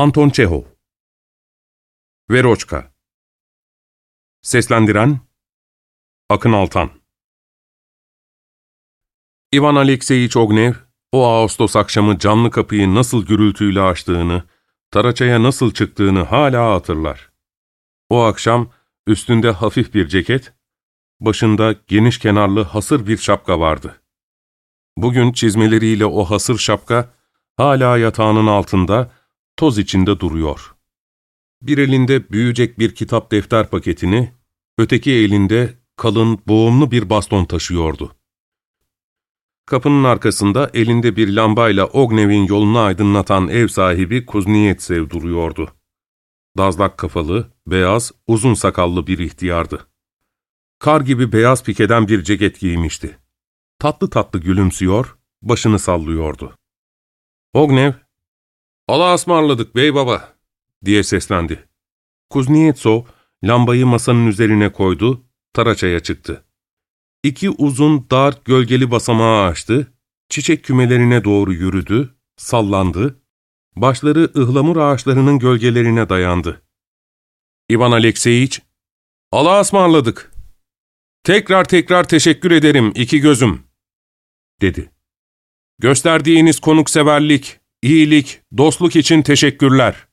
Anton Çehov Veroçka Seslendiren Akın Altan İvan Alekseyiç Ognev, o Ağustos akşamı camlı kapıyı nasıl gürültüyle açtığını, Taraça'ya nasıl çıktığını hala hatırlar. O akşam üstünde hafif bir ceket, başında geniş kenarlı hasır bir şapka vardı. Bugün çizmeleriyle o hasır şapka, hala yatağının altında, toz içinde duruyor. Bir elinde büyüyecek bir kitap defter paketini, öteki elinde kalın, boğumlu bir baston taşıyordu. Kapının arkasında elinde bir lambayla Ognev'in yolunu aydınlatan ev sahibi Kuzniyetsev duruyordu. Dazlak kafalı, beyaz, uzun sakallı bir ihtiyardı. Kar gibi beyaz pikeden bir ceket giymişti. Tatlı tatlı gülümsüyor, başını sallıyordu. Ognev, ''Allah'a ısmarladık bey baba.'' diye seslendi. Kuzniyetsov lambayı masanın üzerine koydu, taraçaya çıktı. İki uzun, dar, gölgeli basamağı açtı, çiçek kümelerine doğru yürüdü, sallandı, başları ıhlamur ağaçlarının gölgelerine dayandı. İvan Alekseyiç, ''Allah'a ısmarladık. Tekrar tekrar teşekkür ederim iki gözüm.'' dedi. ''Gösterdiğiniz konukseverlik, iyilik, dostluk için teşekkürler.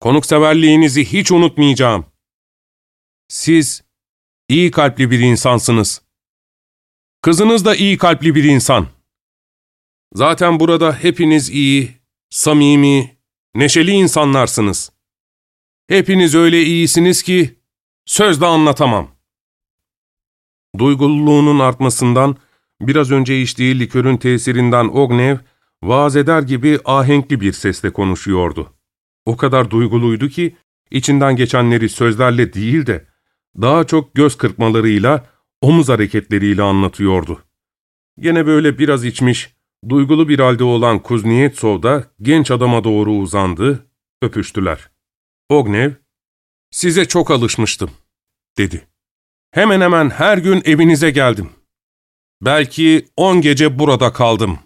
Konukseverliğinizi hiç unutmayacağım. Siz iyi kalpli bir insansınız. Kızınız da iyi kalpli bir insan. Zaten burada hepiniz iyi, samimi, neşeli insanlarsınız. Hepiniz öyle iyisiniz ki sözle anlatamam. Duygululuğunun artmasından, biraz önce içtiği likörün tesirinden Ognev, vaaz eder gibi ahenkli bir sesle konuşuyordu. O kadar duyguluydu ki, içinden geçenleri sözlerle değil de, daha çok göz kırpmalarıyla, omuz hareketleriyle anlatıyordu. Gene böyle biraz içmiş, duygulu bir halde olan Kuznetsov da genç adama doğru uzandı, öpüştüler. Ognev, ''Size çok alışmıştım.'' dedi. ''Hemen hemen her gün evinize geldim. Belki on gece burada kaldım.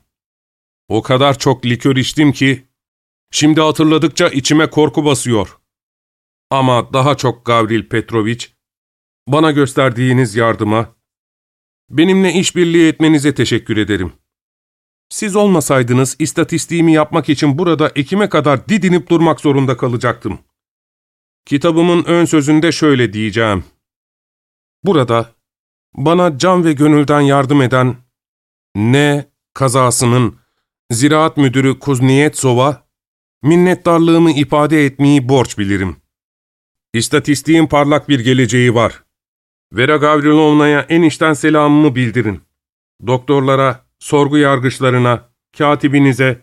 O kadar çok likör içtim ki, şimdi hatırladıkça içime korku basıyor. Ama daha çok Gavril Petrovic, bana gösterdiğiniz yardıma, benimle işbirliği etmenize teşekkür ederim. Siz olmasaydınız istatistiğimi yapmak için burada ekime kadar didinip durmak zorunda kalacaktım. Kitabımın ön sözünde şöyle diyeceğim. Burada bana can ve gönülden yardım eden ne kazasının ziraat müdürü Kuzniyetsov'a minnettarlığımı ifade etmeyi borç bilirim. İstatistiğin parlak bir geleceği var. Vera Gavrilovna'ya en içten selamımı bildirin. Doktorlara, sorgu yargıçlarına, katibinize,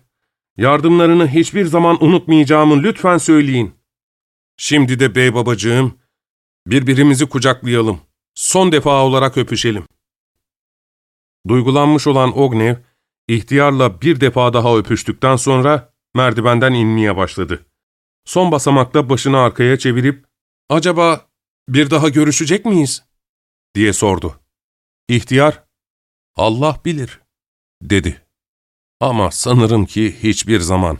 yardımlarını hiçbir zaman unutmayacağımı lütfen söyleyin. Şimdi de bey babacığım, birbirimizi kucaklayalım. Son defa olarak öpüşelim. Duygulanmış olan Ognev, ihtiyarla bir defa daha öpüştükten sonra merdivenden inmeye başladı. Son basamakta başını arkaya çevirip, ''Acaba bir daha görüşecek miyiz?'' diye sordu. İhtiyar, ''Allah bilir.'' dedi. ''Ama sanırım ki hiçbir zaman.''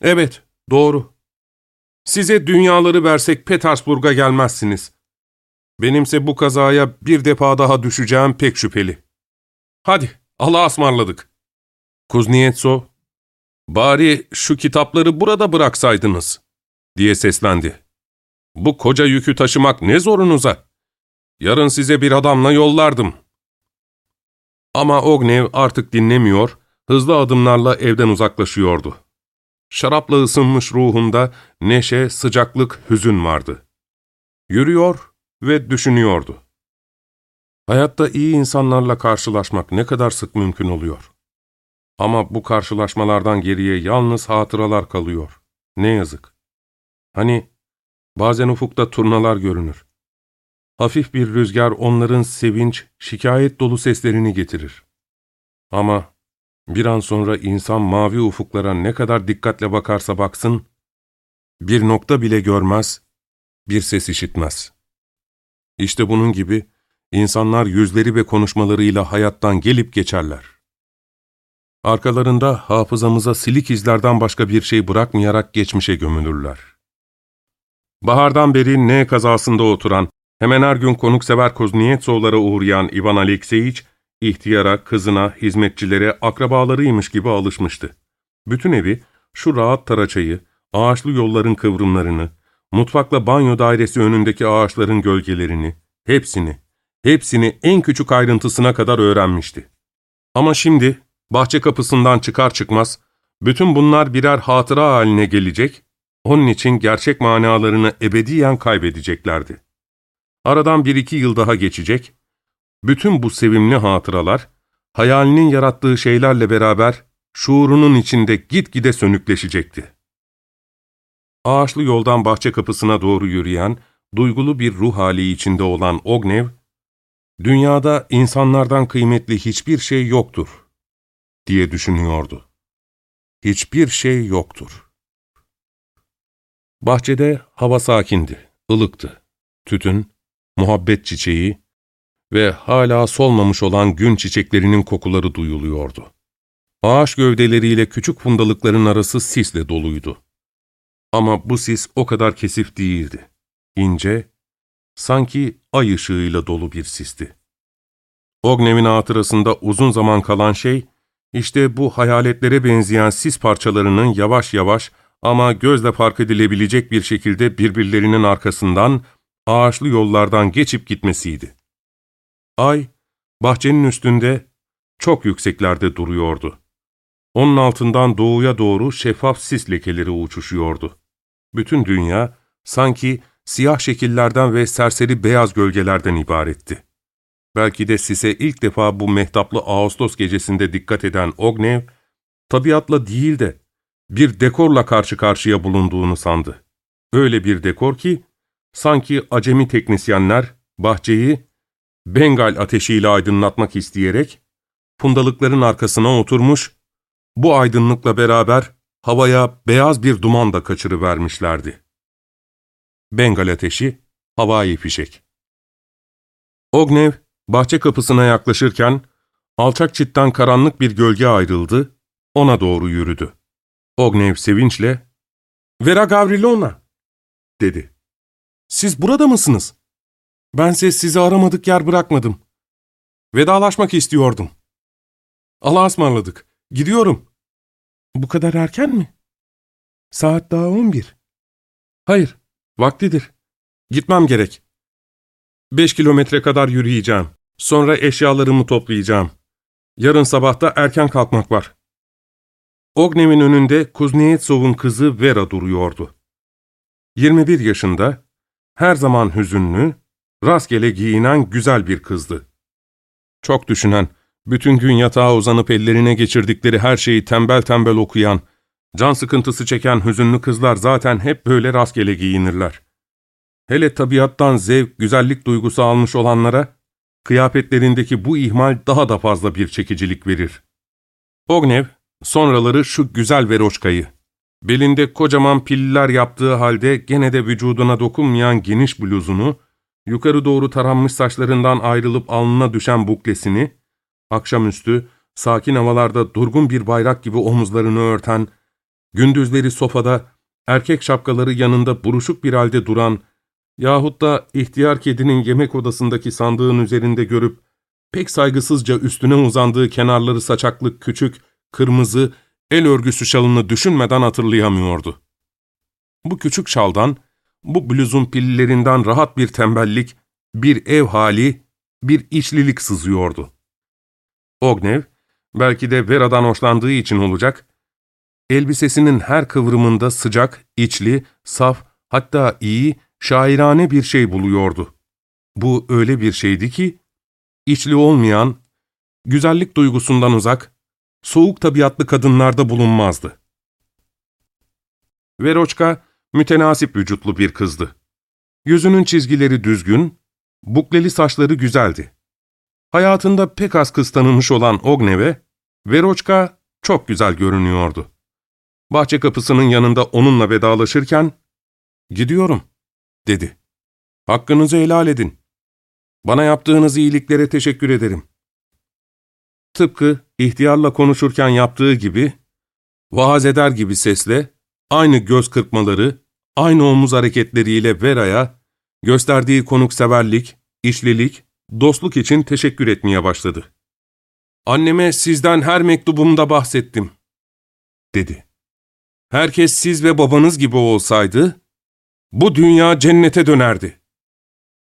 ''Evet, doğru. Size dünyaları versek Petersburg'a gelmezsiniz. Benimse bu kazaya bir defa daha düşeceğim pek şüpheli. Hadi, Allah'a ısmarladık.'' Kuznetsov, ''Bari şu kitapları burada bıraksaydınız.'' diye seslendi. ''Bu koca yükü taşımak ne zorunuza? Yarın size bir adamla yollardım.'' Ama Ognev artık dinlemiyor, hızlı adımlarla evden uzaklaşıyordu. Şarapla ısınmış ruhunda neşe, sıcaklık, hüzün vardı. Yürüyor ve düşünüyordu. Hayatta iyi insanlarla karşılaşmak ne kadar sık mümkün oluyor. Ama bu karşılaşmalardan geriye yalnız hatıralar kalıyor. Ne yazık. Hani bazen ufukta turnalar görünür. Hafif bir rüzgar onların sevinç, şikayet dolu seslerini getirir. Ama bir an sonra insan mavi ufuklara ne kadar dikkatle bakarsa baksın, bir nokta bile görmez, bir ses işitmez. İşte bunun gibi insanlar yüzleri ve konuşmalarıyla hayattan gelip geçerler. Arkalarında hafızamıza silik izlerden başka bir şey bırakmayarak geçmişe gömülürler. Bahardan beri ne kazasında oturan, hemen her gün konuksever Kuznetsovlara uğrayan Ivan Alekseyiç, ihtiyara, kızına, hizmetçilere, akrabalarıymış gibi alışmıştı. Bütün evi, şu rahat taraçayı, ağaçlı yolların kıvrımlarını, mutfakla banyo dairesi önündeki ağaçların gölgelerini, hepsini, hepsini en küçük ayrıntısına kadar öğrenmişti. Ama şimdi, bahçe kapısından çıkar çıkmaz, bütün bunlar birer hatıra haline gelecek, onun için gerçek manalarını ebediyen kaybedeceklerdi. Aradan bir iki yıl daha geçecek, bütün bu sevimli hatıralar, hayalinin yarattığı şeylerle beraber şuurunun içinde gitgide sönükleşecekti. Ağaçlı yoldan bahçe kapısına doğru yürüyen, duygulu bir ruh hali içinde olan Ognev, ''Dünyada insanlardan kıymetli hiçbir şey yoktur.'' Diye düşünüyordu. Hiçbir şey yoktur. Bahçede hava sakindi, ılıktı. Tütün, muhabbet çiçeği ve hala solmamış olan gün çiçeklerinin kokuları duyuluyordu. Ağaç gövdeleriyle küçük fundalıkların arası sisle doluydu. Ama bu sis o kadar kesif değildi. İnce, sanki ay ışığıyla dolu bir sisti. Ognev'in hatırasında uzun zaman kalan şey, işte bu hayaletlere benzeyen sis parçalarının yavaş yavaş ama gözle fark edilebilecek bir şekilde birbirlerinin arkasından, ağaçlı yollardan geçip gitmesiydi. Ay, bahçenin üstünde, çok yükseklerde duruyordu. Onun altından doğuya doğru şeffaf sis lekeleri uçuşuyordu. Bütün dünya sanki siyah şekillerden ve serseri beyaz gölgelerden ibaretti. Belki de size ilk defa bu mehtaplı Ağustos gecesinde dikkat eden Ognev, tabiatla değil de bir dekorla karşı karşıya bulunduğunu sandı. Öyle bir dekor ki, sanki acemi teknisyenler bahçeyi Bengal ateşiyle aydınlatmak isteyerek, fundalıkların arkasına oturmuş, bu aydınlıkla beraber havaya beyaz bir duman da kaçırıvermişlerdi. Bengal ateşi, havai fişek. Ognev, bahçe kapısına yaklaşırken, alçak çitten karanlık bir gölge ayrıldı, ona doğru yürüdü. Ognev sevinçle, ''Vera Gavrilona'' dedi. ''Siz burada mısınız? Bense sizi aramadık yer bırakmadım. Vedalaşmak istiyordum. Allah'a ısmarladık. Gidiyorum.'' ''Bu kadar erken mi? Saat daha on bir.'' ''Hayır, vaktidir. Gitmem gerek. Beş kilometre kadar yürüyeceğim. Sonra eşyalarımı toplayacağım. Yarın sabahta erken kalkmak var.'' Ognev'in önünde Kuznetsov'un kızı Vera duruyordu. 21 yaşında, her zaman hüzünlü, rastgele giyinen güzel bir kızdı. Çok düşünen, bütün gün yatağa uzanıp ellerine geçirdikleri her şeyi tembel tembel okuyan, can sıkıntısı çeken hüzünlü kızlar zaten hep böyle rastgele giyinirler. Hele tabiattan zevk, güzellik duygusu almış olanlara, kıyafetlerindeki bu ihmal daha da fazla bir çekicilik verir. Ognev, Sonraları şu güzel veroşkayı. Belinde kocaman piller yaptığı halde gene de vücuduna dokunmayan geniş bluzunu, yukarı doğru taranmış saçlarından ayrılıp alnına düşen buklesini, akşamüstü sakin havalarda durgun bir bayrak gibi omuzlarını örten, gündüzleri sofada erkek şapkaları yanında buruşuk bir halde duran yahut da ihtiyar kedinin yemek odasındaki sandığın üzerinde görüp pek saygısızca üstüne uzandığı kenarları saçaklı küçük, kırmızı, el örgüsü şalını düşünmeden hatırlayamıyordu. Bu küçük şaldan, bu bluzun pillerinden rahat bir tembellik, bir ev hali, bir içlilik sızıyordu. Ognev, belki de Vera'dan hoşlandığı için olacak, elbisesinin her kıvrımında sıcak, içli, saf, hatta iyi, şairane bir şey buluyordu. Bu öyle bir şeydi ki, içli olmayan, güzellik duygusundan uzak, soğuk tabiatlı kadınlarda bulunmazdı. Veroçka, mütenasip vücutlu bir kızdı. Yüzünün çizgileri düzgün, bukleli saçları güzeldi. Hayatında pek az kız tanımış olan Ogneve, Veroçka çok güzel görünüyordu. Bahçe kapısının yanında onunla vedalaşırken, ''Gidiyorum.'' Dedi. ''Hakkınızı helal edin. Bana yaptığınız iyiliklere teşekkür ederim. tıpkı ihtiyarla konuşurken yaptığı gibi, vaaz eder gibi sesle, aynı göz kırpmaları, aynı omuz hareketleriyle Vera'ya, gösterdiği konukseverlik, işlilik, dostluk için teşekkür etmeye başladı. ''Anneme sizden her mektubumda bahsettim.'' dedi. ''Herkes siz ve babanız gibi olsaydı, bu dünya cennete dönerdi.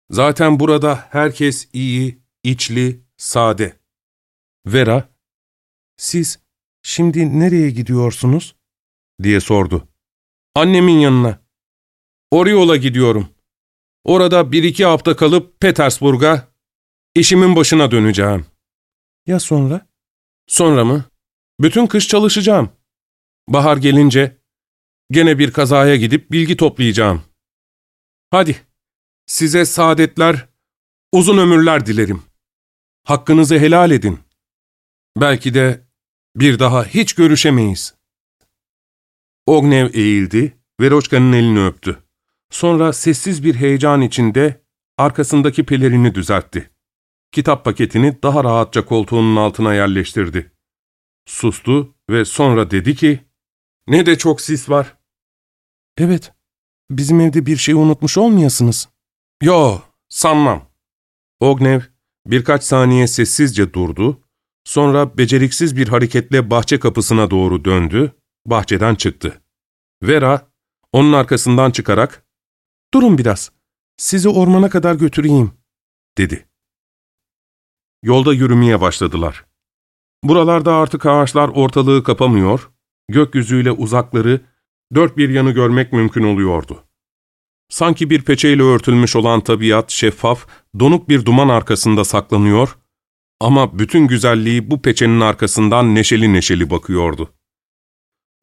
Zaten burada herkes iyi, içli, sade.'' Vera, ''Siz şimdi nereye gidiyorsunuz?'' diye sordu. ''Annemin yanına. Oriola gidiyorum. Orada bir iki hafta kalıp Petersburg'a, işimin başına döneceğim.'' ''Ya sonra?'' ''Sonra mı? Bütün kış çalışacağım. Bahar gelince gene bir kazaya gidip bilgi toplayacağım. Hadi, size saadetler, uzun ömürler dilerim. Hakkınızı helal edin.'' Belki de bir daha hiç görüşemeyiz. Ognev eğildi, Veroçka'nın elini öptü. Sonra sessiz bir heyecan içinde arkasındaki pelerini düzeltti. Kitap paketini daha rahatça koltuğunun altına yerleştirdi. Sustu ve sonra dedi ki, ''Ne de çok sis var.'' ''Evet, bizim evde bir şey unutmuş olmayasınız.'' ''Yo, sanmam.'' Ognev birkaç saniye sessizce durdu Sonra beceriksiz bir hareketle bahçe kapısına doğru döndü, bahçeden çıktı. Vera, onun arkasından çıkarak, ''Durun biraz, sizi ormana kadar götüreyim.'' dedi. Yolda yürümeye başladılar. Buralarda artık ağaçlar ortalığı kapamıyor, gökyüzüyle uzakları, dört bir yanı görmek mümkün oluyordu. Sanki bir peçeyle örtülmüş olan tabiat şeffaf, donuk bir duman arkasında saklanıyor ama bütün güzelliği bu peçenin arkasından neşeli neşeli bakıyordu.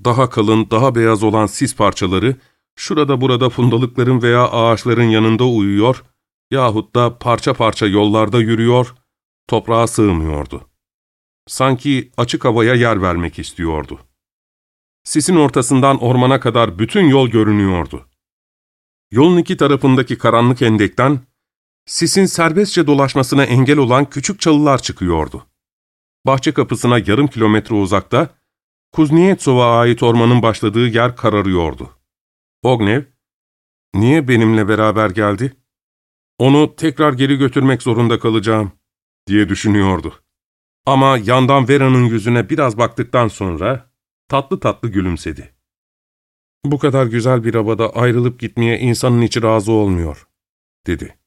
Daha kalın, daha beyaz olan sis parçaları, şurada burada fundalıkların veya ağaçların yanında uyuyor yahut da parça parça yollarda yürüyor, toprağa sığmıyordu. Sanki açık havaya yer vermek istiyordu. Sisin ortasından ormana kadar bütün yol görünüyordu. Yolun iki tarafındaki karanlık endekten, Sisin serbestçe dolaşmasına engel olan küçük çalılar çıkıyordu. Bahçe kapısına yarım kilometre uzakta, Kuznetsov'a ait ormanın başladığı yer kararıyordu. Ognev, ''Niye benimle beraber geldi? Onu tekrar geri götürmek zorunda kalacağım.'' diye düşünüyordu. Ama yandan Vera'nın yüzüne biraz baktıktan sonra tatlı tatlı gülümsedi. ''Bu kadar güzel bir havada ayrılıp gitmeye insanın içi razı olmuyor.'' dedi.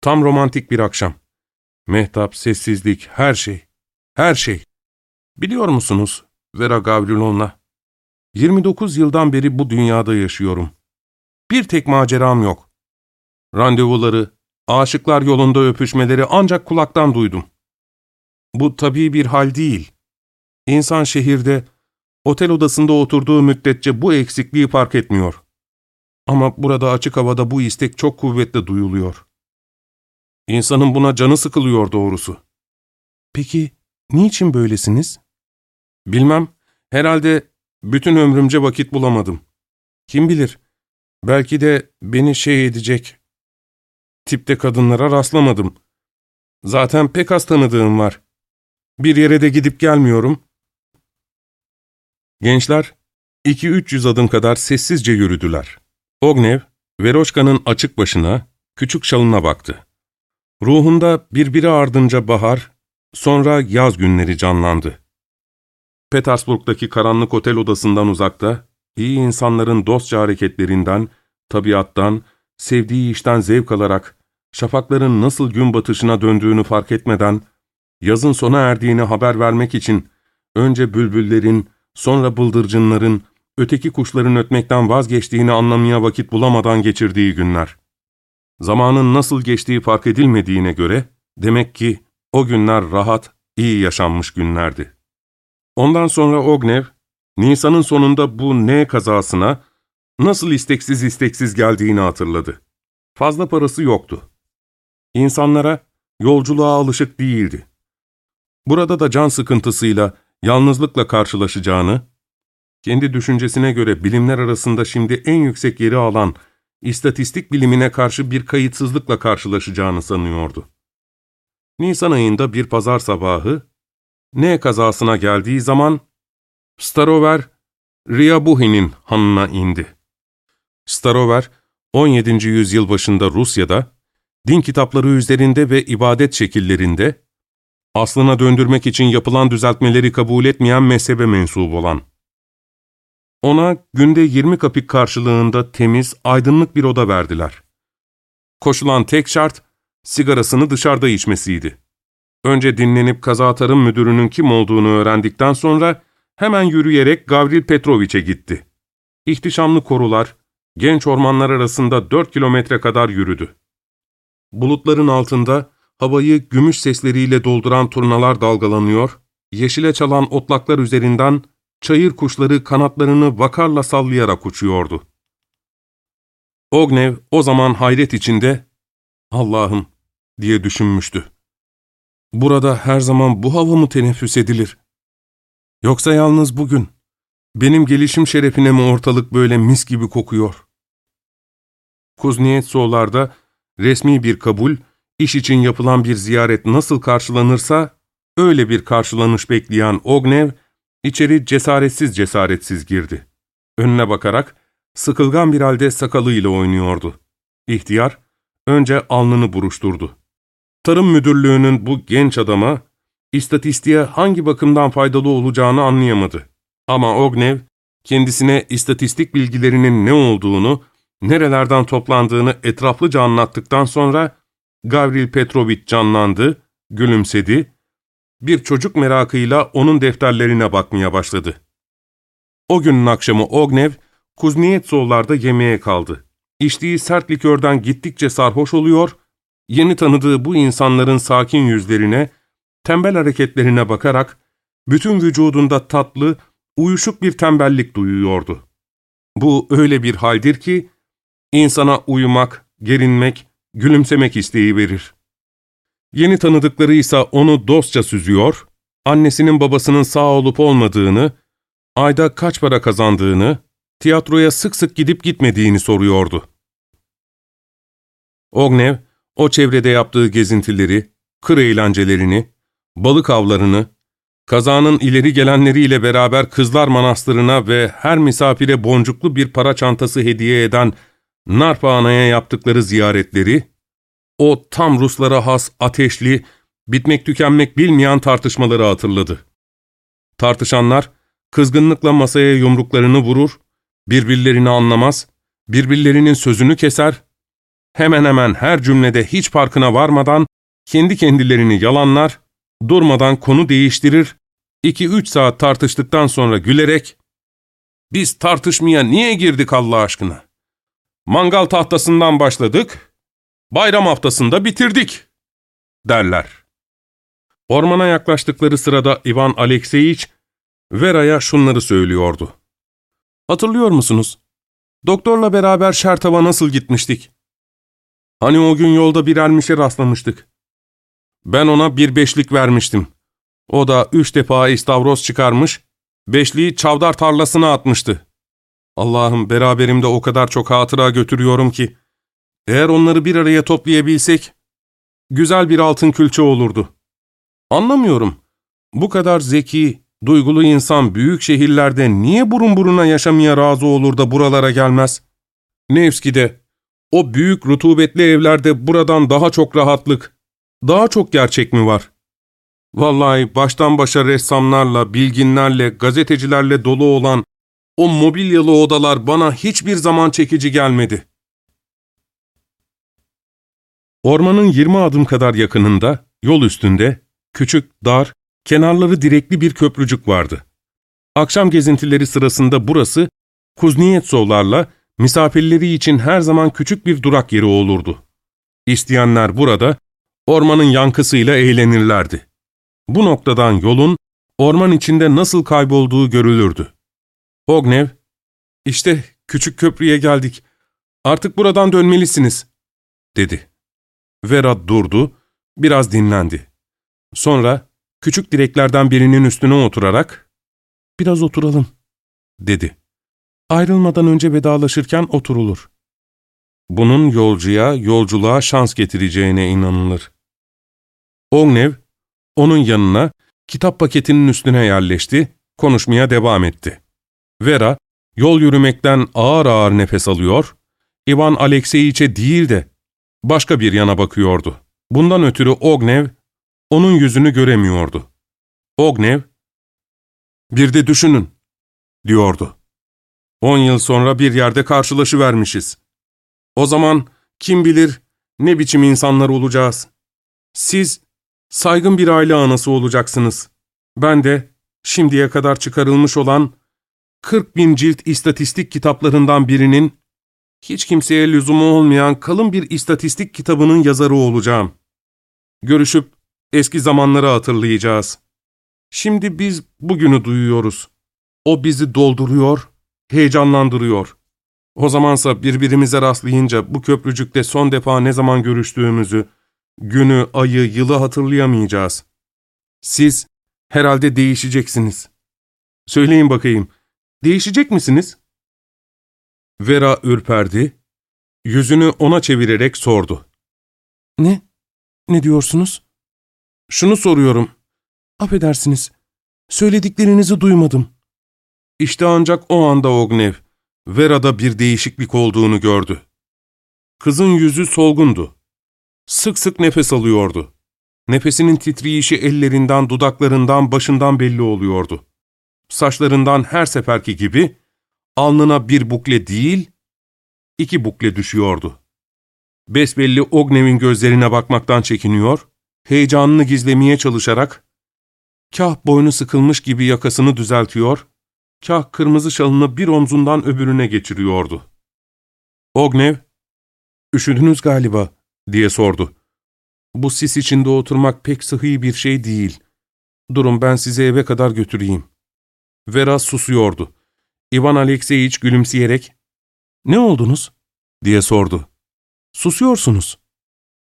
Tam romantik bir akşam. Mehtap, sessizlik, her şey. Her şey. Biliyor musunuz Vera Gavrilovna? 29 yıldan beri bu dünyada yaşıyorum. Bir tek maceram yok. Randevuları, aşıklar yolunda öpüşmeleri ancak kulaktan duydum. Bu tabii bir hal değil. İnsan şehirde, otel odasında oturduğu müddetçe bu eksikliği fark etmiyor. Ama burada açık havada bu istek çok kuvvetle duyuluyor. İnsanın buna canı sıkılıyor doğrusu. Peki, niçin böylesiniz? Bilmem, herhalde bütün ömrümce vakit bulamadım. Kim bilir, belki de beni şey edecek. Tipte kadınlara rastlamadım. Zaten pek az tanıdığım var. Bir yere de gidip gelmiyorum. Gençler, iki üç yüz adım kadar sessizce yürüdüler. Ognev, Veroşka'nın açık başına, küçük şalına baktı. Ruhunda birbiri ardınca bahar, sonra yaz günleri canlandı. Petersburg'daki karanlık otel odasından uzakta, iyi insanların dostça hareketlerinden, tabiattan, sevdiği işten zevk alarak, şafakların nasıl gün batışına döndüğünü fark etmeden, yazın sona erdiğini haber vermek için, önce bülbüllerin, sonra bıldırcınların, öteki kuşların ötmekten vazgeçtiğini anlamaya vakit bulamadan geçirdiği günler. Zamanın nasıl geçtiği fark edilmediğine göre, demek ki o günler rahat, iyi yaşanmış günlerdi. Ondan sonra Ognev, Nisan'ın sonunda bu N kazasına nasıl isteksiz isteksiz geldiğini hatırladı. Fazla parası yoktu. İnsanlara yolculuğa alışık değildi. Burada da can sıkıntısıyla, yalnızlıkla karşılaşacağını, kendi düşüncesine göre bilimler arasında şimdi en yüksek yeri alan istatistik bilimine karşı bir kayıtsızlıkla karşılaşacağını sanıyordu. Nisan ayında bir pazar sabahı, N kazasına geldiği zaman Starover, Riyabuhi'nin hanına indi. Starover, 17. yüzyıl başında Rusya'da, din kitapları üzerinde ve ibadet şekillerinde, aslına döndürmek için yapılan düzeltmeleri kabul etmeyen mezhebe mensup olan. Ona günde 20 kapik karşılığında temiz, aydınlık bir oda verdiler. Koşulan tek şart, sigarasını dışarıda içmesiydi. Önce dinlenip kaza tarım müdürünün kim olduğunu öğrendikten sonra hemen yürüyerek Gavril Petroviç'e gitti. İhtişamlı korular, genç ormanlar arasında dört kilometre kadar yürüdü. Bulutların altında havayı gümüş sesleriyle dolduran turnalar dalgalanıyor, yeşile çalan otlaklar üzerinden çayır kuşları kanatlarını vakarla sallayarak uçuyordu. Ognev o zaman hayret içinde, ''Allah'ım'' diye düşünmüştü. ''Burada her zaman bu hava mı teneffüs edilir? Yoksa yalnız bugün, benim gelişim şerefine mi ortalık böyle mis gibi kokuyor?'' Kuznetsovlar'da resmi bir kabul, iş için yapılan bir ziyaret nasıl karşılanırsa, öyle bir karşılanış bekleyen Ognev, içeri cesaretsiz cesaretsiz girdi. Önüne bakarak, sıkılgan bir halde sakalıyla oynuyordu. İhtiyar, önce alnını buruşturdu. Tarım müdürlüğünün bu genç adama, istatistiğe hangi bakımdan faydalı olacağını anlayamadı. Ama Ognev, kendisine istatistik bilgilerinin ne olduğunu, nerelerden toplandığını etraflıca anlattıktan sonra, Gavril Petrovich canlandı, gülümsedi, bir çocuk merakıyla onun defterlerine bakmaya başladı. O günün akşamı Ognev, Kuznetsovlar'da yemeğe kaldı. İçtiği sert likörden gittikçe sarhoş oluyor, yeni tanıdığı bu insanların sakin yüzlerine, tembel hareketlerine bakarak, bütün vücudunda tatlı, uyuşuk bir tembellik duyuyordu. Bu öyle bir haldir ki, insana uyumak, gerinmek, gülümsemek isteği verir. Yeni tanıdıkları ise onu dostça süzüyor, annesinin babasının sağ olup olmadığını, ayda kaç para kazandığını, tiyatroya sık sık gidip gitmediğini soruyordu. Ognev, o çevrede yaptığı gezintileri, kır eğlencelerini, balık avlarını, kazanın ileri gelenleriyle beraber Kızlar Manastırı'na ve her misafire boncuklu bir para çantası hediye eden Narpaana'ya yaptıkları ziyaretleri, o tam Ruslara has ateşli, bitmek tükenmek bilmeyen tartışmaları hatırladı. Tartışanlar, kızgınlıkla masaya yumruklarını vurur, birbirlerini anlamaz, birbirlerinin sözünü keser, hemen hemen her cümlede hiç farkına varmadan kendi kendilerini yalanlar, durmadan konu değiştirir, iki üç saat tartıştıktan sonra gülerek, ''Biz tartışmaya niye girdik Allah aşkına? Mangal tahtasından başladık, bayram haftasında bitirdik.'' derler. Ormana yaklaştıkları sırada Ivan Alekseyiç, Vera'ya şunları söylüyordu. ''Hatırlıyor musunuz? Doktorla beraber Şertav'a nasıl gitmiştik? Hani o gün yolda bir ermişe rastlamıştık. Ben ona bir beşlik vermiştim. O da üç defa istavroz çıkarmış, beşliği çavdar tarlasına atmıştı. Allah'ım beraberimde o kadar çok hatıra götürüyorum ki, eğer onları bir araya toplayabilsek, güzel bir altın külçe olurdu. Anlamıyorum, bu kadar zeki, duygulu insan büyük şehirlerde niye burun buruna yaşamaya razı olur da buralara gelmez? Nevski'de, o büyük rutubetli evlerde buradan daha çok rahatlık, daha çok gerçek mi var? Vallahi baştan başa ressamlarla, bilginlerle, gazetecilerle dolu olan o mobilyalı odalar bana hiçbir zaman çekici gelmedi. Ormanın 20 adım kadar yakınında, yol üstünde, küçük, dar, kenarları direkli bir köprücük vardı. Akşam gezintileri sırasında burası, Kuznetsovlarla misafirleri için her zaman küçük bir durak yeri olurdu. İsteyenler burada, ormanın yankısıyla eğlenirlerdi. Bu noktadan yolun, orman içinde nasıl kaybolduğu görülürdü. Ognev, işte küçük köprüye geldik, artık buradan dönmelisiniz, dedi. Vera durdu, biraz dinlendi. Sonra küçük direklerden birinin üstüne oturarak, ''Biraz oturalım.'' dedi. Ayrılmadan önce vedalaşırken oturulur. Bunun yolcuya, yolculuğa şans getireceğine inanılır. Ognev, onun yanına kitap paketinin üstüne yerleşti, konuşmaya devam etti. Vera, yol yürümekten ağır ağır nefes alıyor, Ivan Alekseyiç'e değil de başka bir yana bakıyordu. Bundan ötürü Ognev, onun yüzünü göremiyordu. Ognev, ''Bir de düşünün.'' diyordu. On yıl sonra bir yerde karşılaşıvermişiz. O zaman kim bilir ne biçim insanlar olacağız. Siz saygın bir aile anası olacaksınız. Ben de şimdiye kadar çıkarılmış olan 40 bin cilt istatistik kitaplarından birinin hiç kimseye lüzumu olmayan kalın bir istatistik kitabının yazarı olacağım. Görüşüp eski zamanları hatırlayacağız. Şimdi biz bugünü duyuyoruz. O bizi dolduruyor, heyecanlandırıyor. O zamansa birbirimize rastlayınca bu köprücükte son defa ne zaman görüştüğümüzü, günü, ayı, yılı hatırlayamayacağız. Siz herhalde değişeceksiniz. Söyleyin bakayım, değişecek misiniz? Vera ürperdi, yüzünü ona çevirerek sordu. Ne? Ne diyorsunuz? Şunu soruyorum. Affedersiniz, söylediklerinizi duymadım. İşte ancak o anda Ognev, Vera'da bir değişiklik olduğunu gördü. Kızın yüzü solgundu. Sık sık nefes alıyordu. Nefesinin titriyişi ellerinden, dudaklarından, başından belli oluyordu. Saçlarından her seferki gibi alnına bir bukle değil, iki bukle düşüyordu. Besbelli Ognev'in gözlerine bakmaktan çekiniyor, heyecanını gizlemeye çalışarak, kah boynu sıkılmış gibi yakasını düzeltiyor, kah kırmızı şalını bir omzundan öbürüne geçiriyordu. Ognev, ''Üşüdünüz galiba.'' diye sordu. ''Bu sis içinde oturmak pek sıhhi bir şey değil. Durun ben sizi eve kadar götüreyim.'' Vera susuyordu. İvan Alekseyiç gülümseyerek, ''Ne oldunuz?'' diye sordu. ''Susuyorsunuz.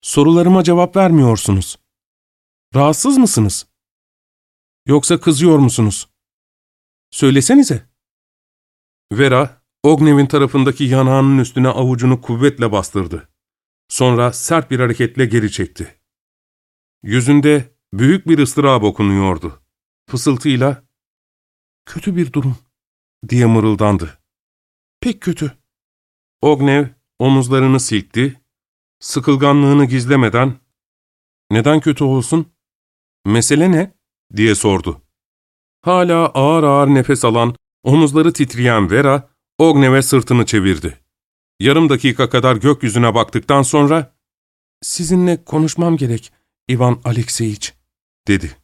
Sorularıma cevap vermiyorsunuz. Rahatsız mısınız? Yoksa kızıyor musunuz?'' Söylesenize. Vera, Ognev'in tarafındaki yanağının üstüne avucunu kuvvetle bastırdı. Sonra sert bir hareketle geri çekti. Yüzünde büyük bir ıstırap okunuyordu. Fısıltıyla, ''Kötü bir durum.'' diye mırıldandı. ''Pek kötü.'' Ognev omuzlarını silkti, sıkılganlığını gizlemeden, ''Neden kötü olsun? Mesele ne?'' diye sordu. Hala ağır ağır nefes alan, omuzları titreyen Vera, Ognev'e sırtını çevirdi. Yarım dakika kadar gökyüzüne baktıktan sonra, ''Sizinle konuşmam gerek, Ivan Alekseyiç.'' dedi.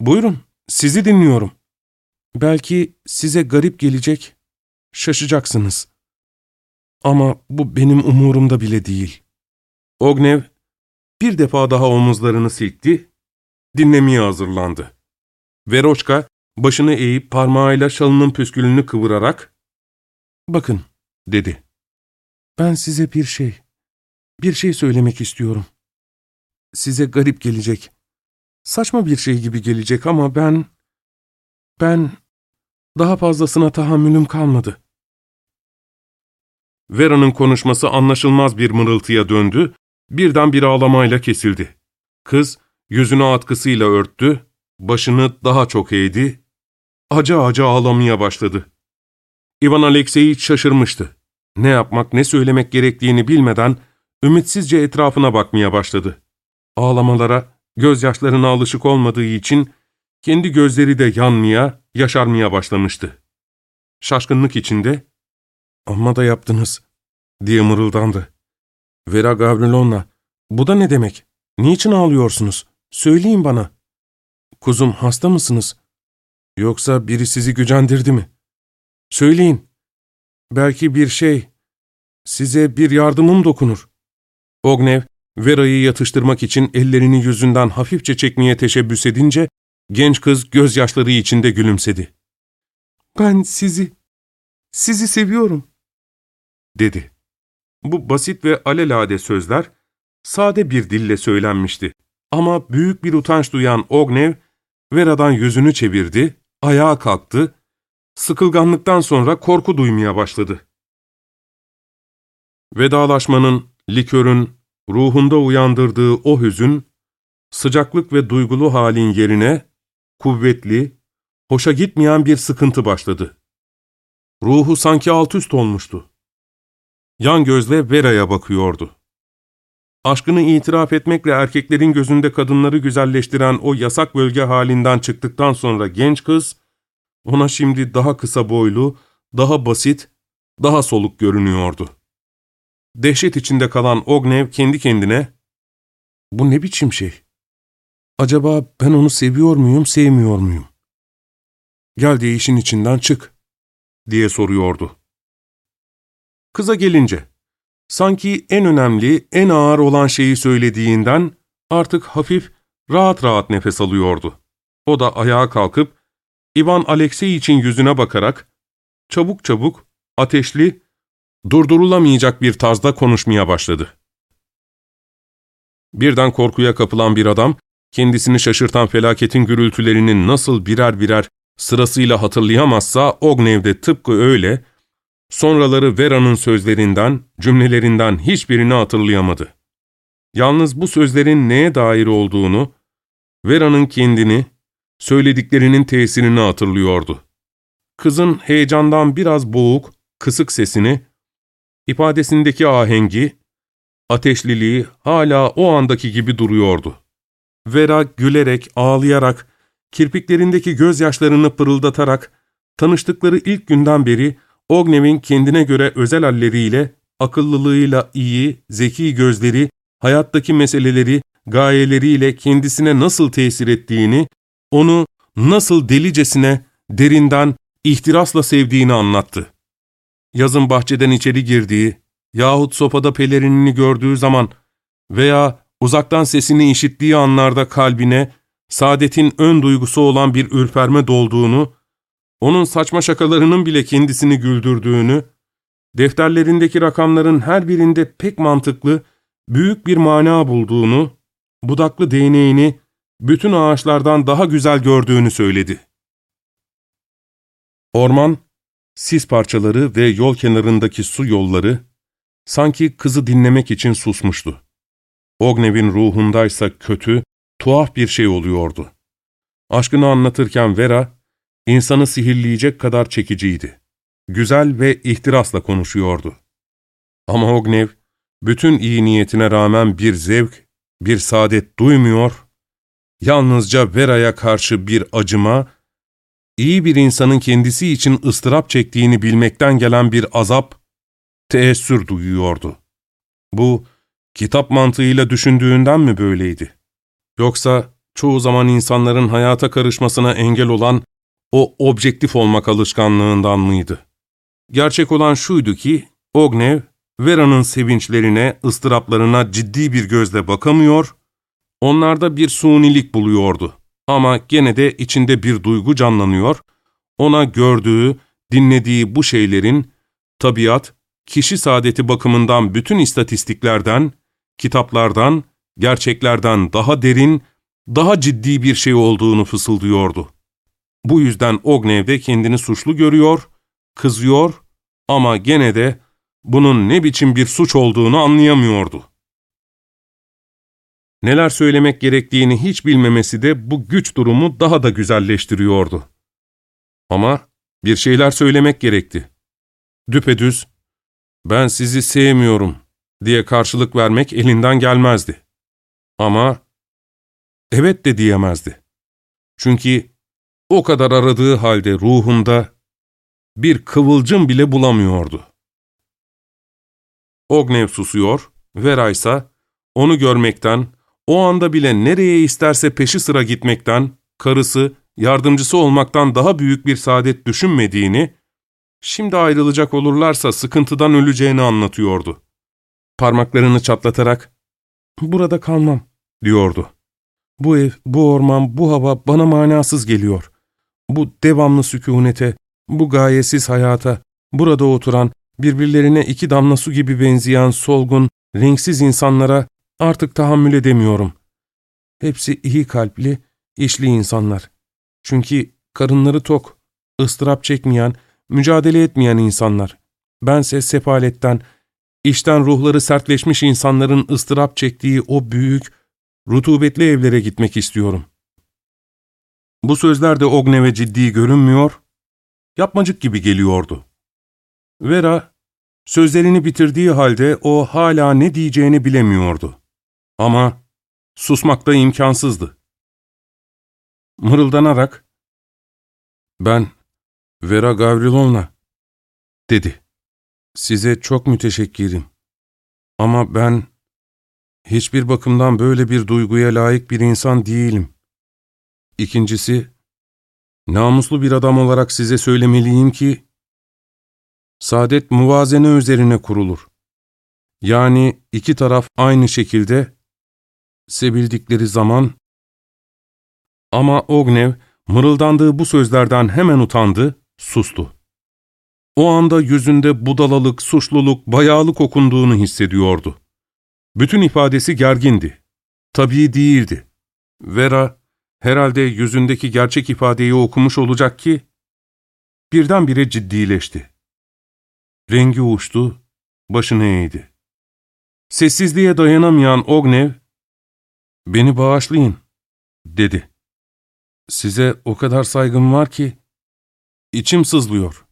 ''Buyurun, sizi dinliyorum. Belki size garip gelecek, şaşacaksınız. Ama bu benim umurumda bile değil.'' Ognev bir defa daha omuzlarını silkti, dinlemeye hazırlandı. Veroçka Başını eğip parmağıyla şalının püskülünü kıvırarak, ''Bakın'' dedi. ''Ben size bir şey, bir şey söylemek istiyorum. Size garip gelecek, saçma bir şey gibi gelecek ama ben, ben daha fazlasına tahammülüm kalmadı.'' Vera'nın konuşması anlaşılmaz bir mırıltıya döndü, birden bir ağlamayla kesildi. Kız yüzünü atkısıyla örttü, başını daha çok eğdi, acı acı ağlamaya başladı. İvan Alekseyiç şaşırmıştı. Ne yapmak, ne söylemek gerektiğini bilmeden ümitsizce etrafına bakmaya başladı. Ağlamalara, gözyaşlarına alışık olmadığı için kendi gözleri de yanmaya, yaşarmaya başlamıştı. Şaşkınlık içinde, ''Amma da yaptınız.'' diye mırıldandı. ''Vera Gavrilon'la, bu da ne demek? Niçin ağlıyorsunuz? Söyleyin bana.'' ''Kuzum hasta mısınız? Yoksa biri sizi gücendirdi mi? Söyleyin. Belki bir şey, size bir yardımım dokunur. Ognev, Vera'yı yatıştırmak için ellerini yüzünden hafifçe çekmeye teşebbüs edince, genç kız gözyaşları içinde gülümsedi. ''Ben sizi, sizi seviyorum.'' dedi. Bu basit ve alelade sözler, sade bir dille söylenmişti. Ama büyük bir utanç duyan Ognev, Vera'dan yüzünü çevirdi Ayağa kalktı, sıkılganlıktan sonra korku duymaya başladı. Vedalaşmanın, likörün, ruhunda uyandırdığı o hüzün, sıcaklık ve duygulu halin yerine kuvvetli, hoşa gitmeyen bir sıkıntı başladı. Ruhu sanki alt üst olmuştu. Yan gözle Vera'ya bakıyordu. Aşkını itiraf etmekle erkeklerin gözünde kadınları güzelleştiren o yasak bölge halinden çıktıktan sonra genç kız, ona şimdi daha kısa boylu, daha basit, daha soluk görünüyordu. Dehşet içinde kalan Ognev kendi kendine, ''Bu ne biçim şey? Acaba ben onu seviyor muyum, sevmiyor muyum? Gel de işin içinden çık.'' diye soruyordu. Kıza gelince, sanki en önemli, en ağır olan şeyi söylediğinden artık hafif, rahat rahat nefes alıyordu. O da ayağa kalkıp, İvan Alexey için yüzüne bakarak, çabuk çabuk, ateşli, durdurulamayacak bir tarzda konuşmaya başladı. Birden korkuya kapılan bir adam, kendisini şaşırtan felaketin gürültülerinin nasıl birer birer sırasıyla hatırlayamazsa Ognev'de tıpkı öyle, sonraları Vera'nın sözlerinden, cümlelerinden hiçbirini hatırlayamadı. Yalnız bu sözlerin neye dair olduğunu, Vera'nın kendini, söylediklerinin tesirini hatırlıyordu. Kızın heyecandan biraz boğuk, kısık sesini, ifadesindeki ahengi, ateşliliği hala o andaki gibi duruyordu. Vera gülerek, ağlayarak, kirpiklerindeki gözyaşlarını pırıldatarak, tanıştıkları ilk günden beri Ognev'in kendine göre özel halleriyle, akıllılığıyla iyi, zeki gözleri, hayattaki meseleleri, gayeleriyle kendisine nasıl tesir ettiğini, onu nasıl delicesine, derinden, ihtirasla sevdiğini anlattı. Yazın bahçeden içeri girdiği yahut sopada pelerinini gördüğü zaman veya uzaktan sesini işittiği anlarda kalbine, saadetin ön duygusu olan bir ürperme dolduğunu, onun saçma şakalarının bile kendisini güldürdüğünü, defterlerindeki rakamların her birinde pek mantıklı, büyük bir mana bulduğunu, budaklı değneğini bütün ağaçlardan daha güzel gördüğünü söyledi. Orman, sis parçaları ve yol kenarındaki su yolları, sanki kızı dinlemek için susmuştu. Ognev'in ruhundaysa kötü, tuhaf bir şey oluyordu. Aşkını anlatırken Vera, insanı sihirleyecek kadar çekiciydi. Güzel ve ihtirasla konuşuyordu. Ama Ognev, bütün iyi niyetine rağmen bir zevk, bir saadet duymuyor, yalnızca Vera'ya karşı bir acıma, iyi bir insanın kendisi için ıstırap çektiğini bilmekten gelen bir azap, teessür duyuyordu. Bu, kitap mantığıyla düşündüğünden mi böyleydi? Yoksa çoğu zaman insanların hayata karışmasına engel olan o objektif olmak alışkanlığından mıydı? Gerçek olan şuydu ki, Ognev, Vera'nın sevinçlerine, ıstıraplarına ciddi bir gözle bakamıyor, onlarda bir sunilik buluyordu. Ama gene de içinde bir duygu canlanıyor, ona gördüğü, dinlediği bu şeylerin, tabiat, kişi saadeti bakımından bütün istatistiklerden, kitaplardan, gerçeklerden daha derin, daha ciddi bir şey olduğunu fısıldıyordu. Bu yüzden Ognev de kendini suçlu görüyor, kızıyor ama gene de bunun ne biçim bir suç olduğunu anlayamıyordu. Neler söylemek gerektiğini hiç bilmemesi de bu güç durumu daha da güzelleştiriyordu. Ama bir şeyler söylemek gerekti. Düpedüz, ben sizi sevmiyorum diye karşılık vermek elinden gelmezdi. Ama evet de diyemezdi. Çünkü o kadar aradığı halde ruhunda bir kıvılcım bile bulamıyordu. Ognev susuyor, Vera ise onu görmekten, o anda bile nereye isterse peşi sıra gitmekten, karısı, yardımcısı olmaktan daha büyük bir saadet düşünmediğini, şimdi ayrılacak olurlarsa sıkıntıdan öleceğini anlatıyordu. Parmaklarını çatlatarak, ''Burada kalmam.'' diyordu. ''Bu ev, bu orman, bu hava bana manasız geliyor. Bu devamlı sükunete, bu gayesiz hayata, burada oturan, birbirlerine iki damla su gibi benzeyen solgun, renksiz insanlara artık tahammül edemiyorum. Hepsi iyi kalpli, işli insanlar. Çünkü karınları tok, ıstırap çekmeyen, mücadele etmeyen insanlar. Bense sefaletten, işten ruhları sertleşmiş insanların ıstırap çektiği o büyük, rutubetli evlere gitmek istiyorum. Bu sözler de Ognev'e ciddi görünmüyor, yapmacık gibi geliyordu. Vera, sözlerini bitirdiği halde o hala ne diyeceğini bilemiyordu. Ama susmak da imkansızdı. Mırıldanarak, ''Ben Vera Gavrilovna'' dedi. ''Size çok müteşekkirim. Ama ben hiçbir bakımdan böyle bir duyguya layık bir insan değilim. İkincisi, namuslu bir adam olarak size söylemeliyim ki, saadet muvazene üzerine kurulur. Yani iki taraf aynı şekilde sevildikleri zaman ama Ognev mırıldandığı bu sözlerden hemen utandı, sustu. O anda yüzünde budalalık, suçluluk, bayağılık okunduğunu hissediyordu. Bütün ifadesi gergindi. Tabii değildi. Vera, herhalde yüzündeki gerçek ifadeyi okumuş olacak ki, birdenbire ciddileşti. Rengi uçtu, başını eğdi. Sessizliğe dayanamayan Ognev, ''Beni bağışlayın.'' dedi. ''Size o kadar saygım var ki, içim sızlıyor.''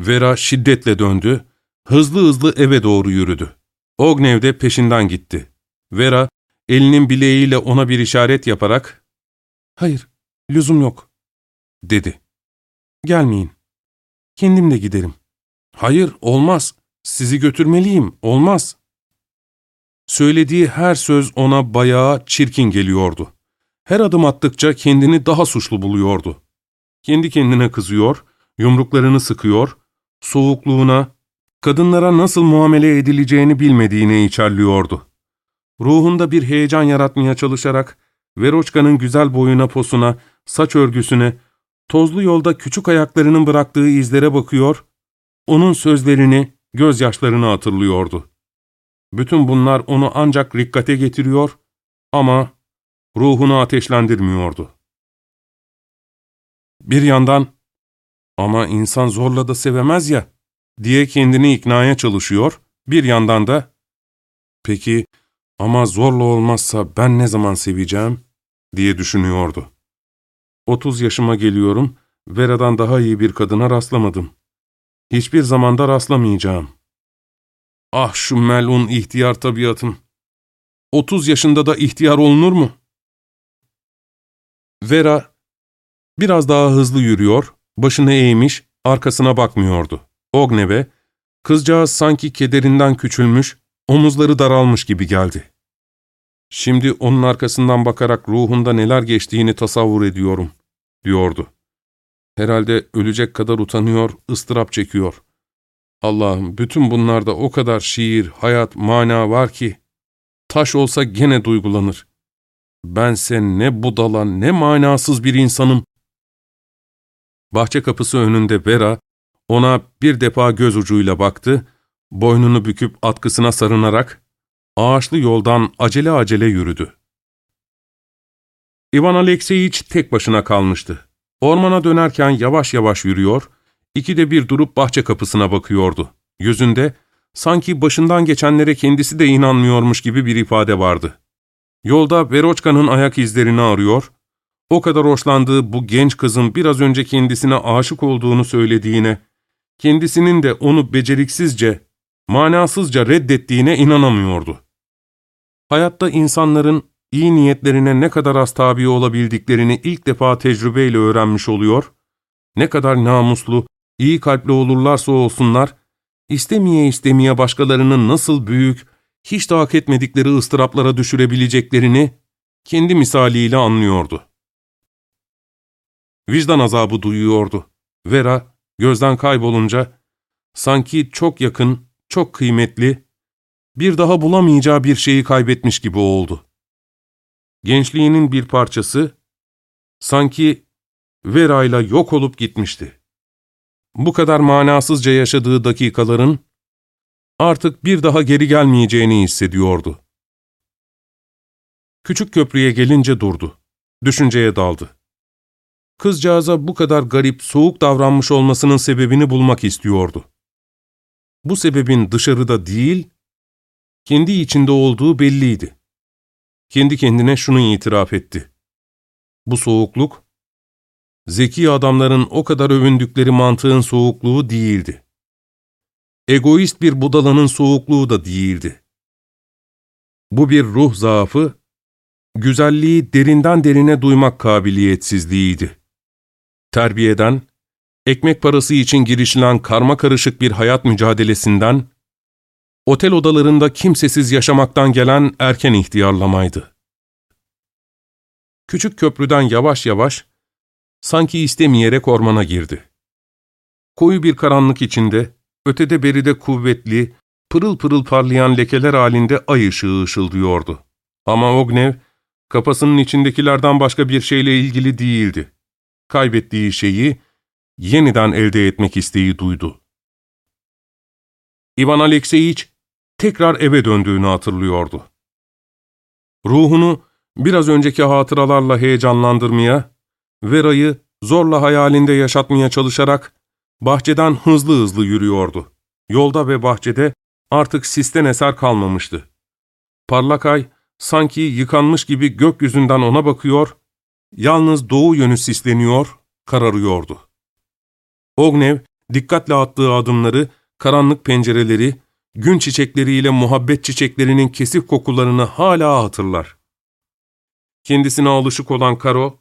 Vera şiddetle döndü, hızlı hızlı eve doğru yürüdü. Ognev de peşinden gitti. Vera, elinin bileğiyle ona bir işaret yaparak, ''Hayır, lüzum yok.'' dedi. ''Gelmeyin. Kendim de giderim.'' ''Hayır, olmaz. Sizi götürmeliyim, olmaz.'' Söylediği her söz ona bayağı çirkin geliyordu. Her adım attıkça kendini daha suçlu buluyordu. Kendi kendine kızıyor, yumruklarını sıkıyor, soğukluğuna, kadınlara nasıl muamele edileceğini bilmediğini içerliyordu. Ruhunda bir heyecan yaratmaya çalışarak, Veroçka'nın güzel boyuna posuna, saç örgüsüne, tozlu yolda küçük ayaklarının bıraktığı izlere bakıyor, onun sözlerini, gözyaşlarını hatırlıyordu. Bütün bunlar onu ancak rikkate getiriyor ama ruhunu ateşlendirmiyordu. Bir yandan, ama insan zorla da sevemez ya, diye kendini iknaya çalışıyor, bir yandan da, peki ama zorla olmazsa ben ne zaman seveceğim, diye düşünüyordu. Otuz yaşıma geliyorum, Vera'dan daha iyi bir kadına rastlamadım. Hiçbir zamanda rastlamayacağım. Ah şu melun ihtiyar tabiatım. Otuz yaşında da ihtiyar olunur mu? Vera biraz daha hızlı yürüyor, başını eğmiş, arkasına bakmıyordu. Ogneve, kızcağız sanki kederinden küçülmüş, omuzları daralmış gibi geldi. Şimdi onun arkasından bakarak ruhunda neler geçtiğini tasavvur ediyorum, diyordu. Herhalde ölecek kadar utanıyor, ıstırap çekiyor. Allah'ım bütün bunlarda o kadar şiir, hayat, mana var ki, taş olsa gene duygulanır. Bense ne budala ne manasız bir insanım. Bahçe kapısı önünde Vera, ona bir defa göz ucuyla baktı, boynunu büküp atkısına sarınarak, ağaçlı yoldan acele acele yürüdü. İvan Alekseyiç tek başına kalmıştı. Ormana dönerken yavaş yavaş yürüyor, ikide bir durup bahçe kapısına bakıyordu. Yüzünde, sanki başından geçenlere kendisi de inanmıyormuş gibi bir ifade vardı. Yolda Veroçka'nın ayak izlerini arıyor, o kadar hoşlandığı bu genç kızın biraz önce kendisine aşık olduğunu söylediğine, kendisinin de onu beceriksizce, manasızca reddettiğine inanamıyordu. Hayatta insanların iyi niyetlerine ne kadar az tabi olabildiklerini ilk defa tecrübeyle öğrenmiş oluyor, ne kadar namuslu, iyi kalpli olurlarsa olsunlar, istemeye istemeye başkalarının nasıl büyük, hiç de etmedikleri ıstıraplara düşürebileceklerini kendi misaliyle anlıyordu. Vicdan azabı duyuyordu. Vera, gözden kaybolunca, sanki çok yakın, çok kıymetli, bir daha bulamayacağı bir şeyi kaybetmiş gibi oldu. Gençliğinin bir parçası, sanki Vera'yla yok olup gitmişti. Bu kadar manasızca yaşadığı dakikaların, artık bir daha geri gelmeyeceğini hissediyordu. Küçük köprüye gelince durdu. Düşünceye daldı. Kızcağıza bu kadar garip, soğuk davranmış olmasının sebebini bulmak istiyordu. Bu sebebin dışarıda değil, kendi içinde olduğu belliydi. Kendi kendine şunu itiraf etti. Bu soğukluk, zeki adamların o kadar övündükleri mantığın soğukluğu değildi. Egoist bir budalanın soğukluğu da değildi. Bu bir ruh zaafı, güzelliği derinden derine duymak kabiliyetsizliğiydi. Terbiyeden, ekmek parası için girişilen karma karışık bir hayat mücadelesinden, otel odalarında kimsesiz yaşamaktan gelen erken ihtiyarlamaydı. Küçük köprüden yavaş yavaş, sanki istemeyerek ormana girdi. Koyu bir karanlık içinde, ötede beride kuvvetli, pırıl pırıl parlayan lekeler halinde ay ışığı ışıldıyordu. Ama Ognev, kafasının içindekilerden başka bir şeyle ilgili değildi. Kaybettiği şeyi, yeniden elde etmek isteği duydu. İvan Alekseyiç, tekrar eve döndüğünü hatırlıyordu. Ruhunu biraz önceki hatıralarla heyecanlandırmaya, Vera'yı zorla hayalinde yaşatmaya çalışarak bahçeden hızlı hızlı yürüyordu. Yolda ve bahçede artık sisten eser kalmamıştı. Parlak ay sanki yıkanmış gibi gökyüzünden ona bakıyor, yalnız doğu yönü sisleniyor, kararıyordu. Ognev dikkatle attığı adımları, karanlık pencereleri, gün çiçekleriyle muhabbet çiçeklerinin kesif kokularını hala hatırlar. Kendisine alışık olan Karo,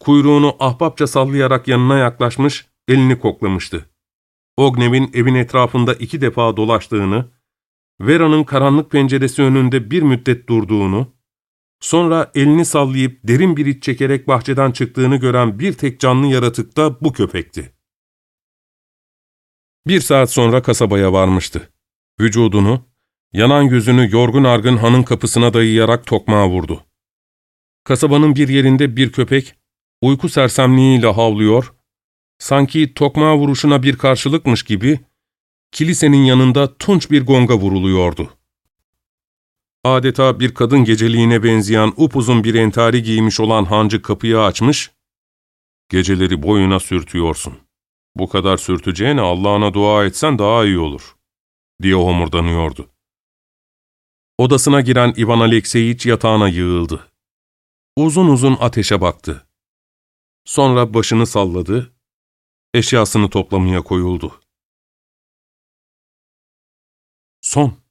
kuyruğunu ahbapça sallayarak yanına yaklaşmış, elini koklamıştı. Ognev'in evin etrafında iki defa dolaştığını, Vera'nın karanlık penceresi önünde bir müddet durduğunu, sonra elini sallayıp derin bir iç çekerek bahçeden çıktığını gören bir tek canlı yaratık da bu köpekti. Bir saat sonra kasabaya varmıştı. Vücudunu, yanan yüzünü yorgun argın hanın kapısına dayayarak tokmağa vurdu. Kasabanın bir yerinde bir köpek, uyku sersemliğiyle havlıyor, sanki tokmağa vuruşuna bir karşılıkmış gibi, kilisenin yanında tunç bir gonga vuruluyordu. Adeta bir kadın geceliğine benzeyen upuzun bir entari giymiş olan hancı kapıyı açmış, ''Geceleri boyuna sürtüyorsun. Bu kadar sürteceğine Allah'ına dua etsen daha iyi olur.'' diye homurdanıyordu. Odasına giren İvan Alekseyiç yatağına yığıldı. Uzun uzun ateşe baktı. Sonra başını salladı, eşyasını toplamaya koyuldu. Son